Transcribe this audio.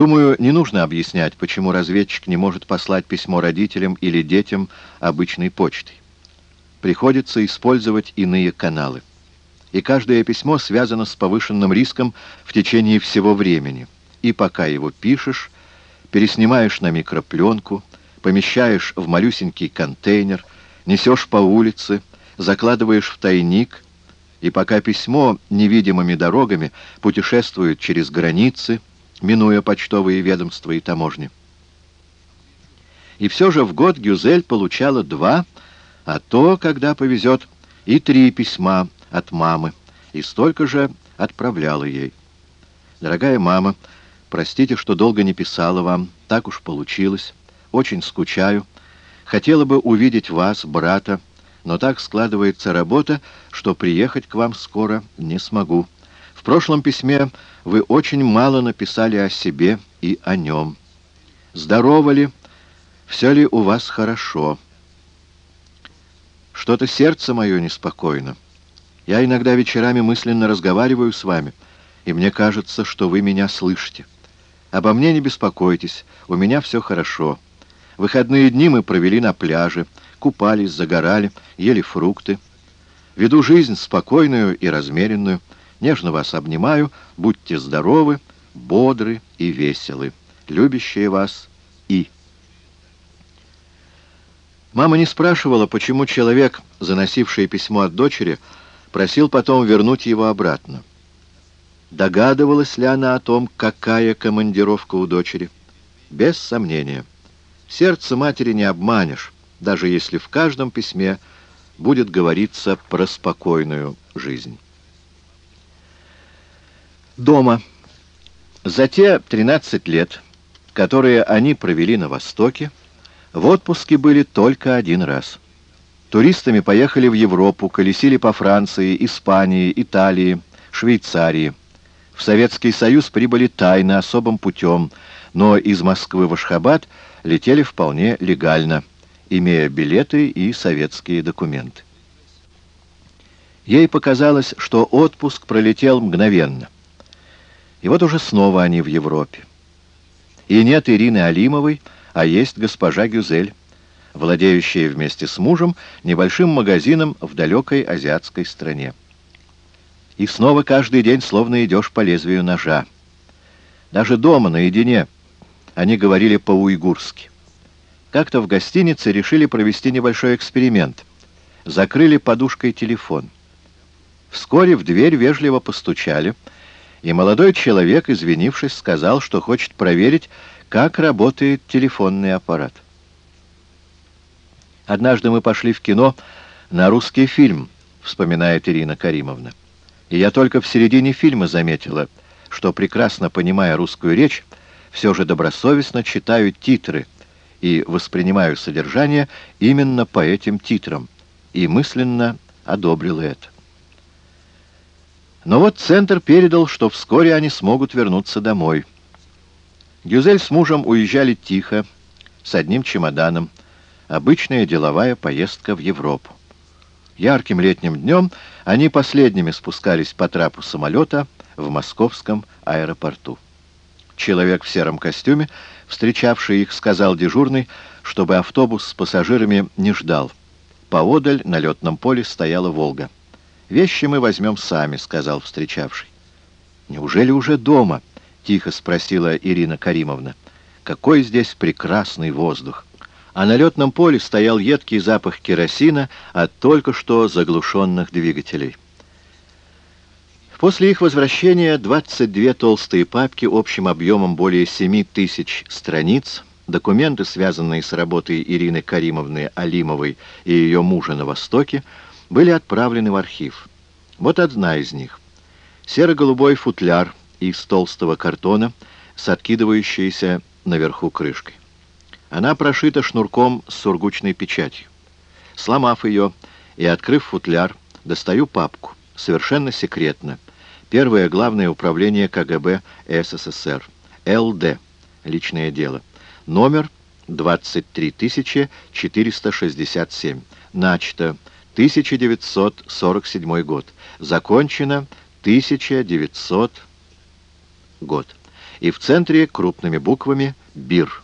Думаю, не нужно объяснять, почему разведчик не может послать письмо родителям или детям обычной почтой. Приходится использовать иные каналы. И каждое письмо связано с повышенным риском в течение всего времени. И пока его пишешь, переснимаешь на микропленку, помещаешь в малюсенький контейнер, несешь по улице, закладываешь в тайник, и пока письмо невидимыми дорогами путешествует через границы, минуя почтовые ведомства и таможни. И все же в год Гюзель получала два, а то, когда повезет, и три письма от мамы, и столько же отправляла ей. «Дорогая мама, простите, что долго не писала вам, так уж получилось, очень скучаю, хотела бы увидеть вас, брата, но так складывается работа, что приехать к вам скоро не смогу. Прошлом письме вы очень мало написали о себе и о нем. Здорово ли? Все ли у вас хорошо? Что-то сердце мое неспокойно. Я иногда вечерами мысленно разговариваю с вами, и мне кажется, что вы меня слышите. Обо мне не беспокойтесь, у меня все хорошо. Выходные дни мы провели на пляже, купались, загорали, ели фрукты. Веду жизнь спокойную и размеренную, Нежно вас обнимаю, будьте здоровы, бодры и веселы. Любящие вас И. Мама не спрашивала, почему человек, заносивший письмо от дочери, просил потом вернуть его обратно. Догадывалась ли она о том, какая командировка у дочери? Без сомнения. Сердце матери не обманешь, даже если в каждом письме будет говориться про спокойную жизнь. Дома. За те 13 лет, которые они провели на Востоке, в отпуске были только один раз. Туристами поехали в Европу, колесили по Франции, Испании, Италии, Швейцарии. В Советский Союз прибыли тайно, особым путем, но из Москвы в Ашхабад летели вполне легально, имея билеты и советские документы. Ей показалось, что отпуск пролетел мгновенно. И вот уже снова они в Европе. И нет Ирины Алимовой, а есть госпожа Гюзель, владеющая вместе с мужем небольшим магазином в далекой азиатской стране. И снова каждый день словно идешь по лезвию ножа. Даже дома, наедине, они говорили по-уйгурски. Как-то в гостинице решили провести небольшой эксперимент. Закрыли подушкой телефон. Вскоре в дверь вежливо постучали — и молодой человек, извинившись, сказал, что хочет проверить, как работает телефонный аппарат. «Однажды мы пошли в кино на русский фильм», — вспоминает Ирина Каримовна. «И я только в середине фильма заметила, что, прекрасно понимая русскую речь, все же добросовестно читаю титры и воспринимаю содержание именно по этим титрам, и мысленно одобрила это. Но вот Центр передал, что вскоре они смогут вернуться домой. Гюзель с мужем уезжали тихо, с одним чемоданом. Обычная деловая поездка в Европу. Ярким летним днем они последними спускались по трапу самолета в московском аэропорту. Человек в сером костюме, встречавший их, сказал дежурный, чтобы автобус с пассажирами не ждал. Поодаль на летном поле стояла «Волга». «Вещи мы возьмем сами», — сказал встречавший. «Неужели уже дома?» — тихо спросила Ирина Каримовна. «Какой здесь прекрасный воздух!» А на летном поле стоял едкий запах керосина от только что заглушенных двигателей. После их возвращения 22 толстые папки общим объемом более 7 тысяч страниц, документы, связанные с работой Ирины Каримовны Алимовой и ее мужа на Востоке, были отправлены в архив. Вот одна из них. Серо-голубой футляр из толстого картона с откидывающейся наверху крышкой. Она прошита шнурком с сургучной печатью. Сломав ее и открыв футляр, достаю папку, совершенно секретно. Первое главное управление КГБ СССР. ЛД. Личное дело. Номер 23467. Начато 1947 год. Закончено 1900 год. и в центре крупными буквами «БИР».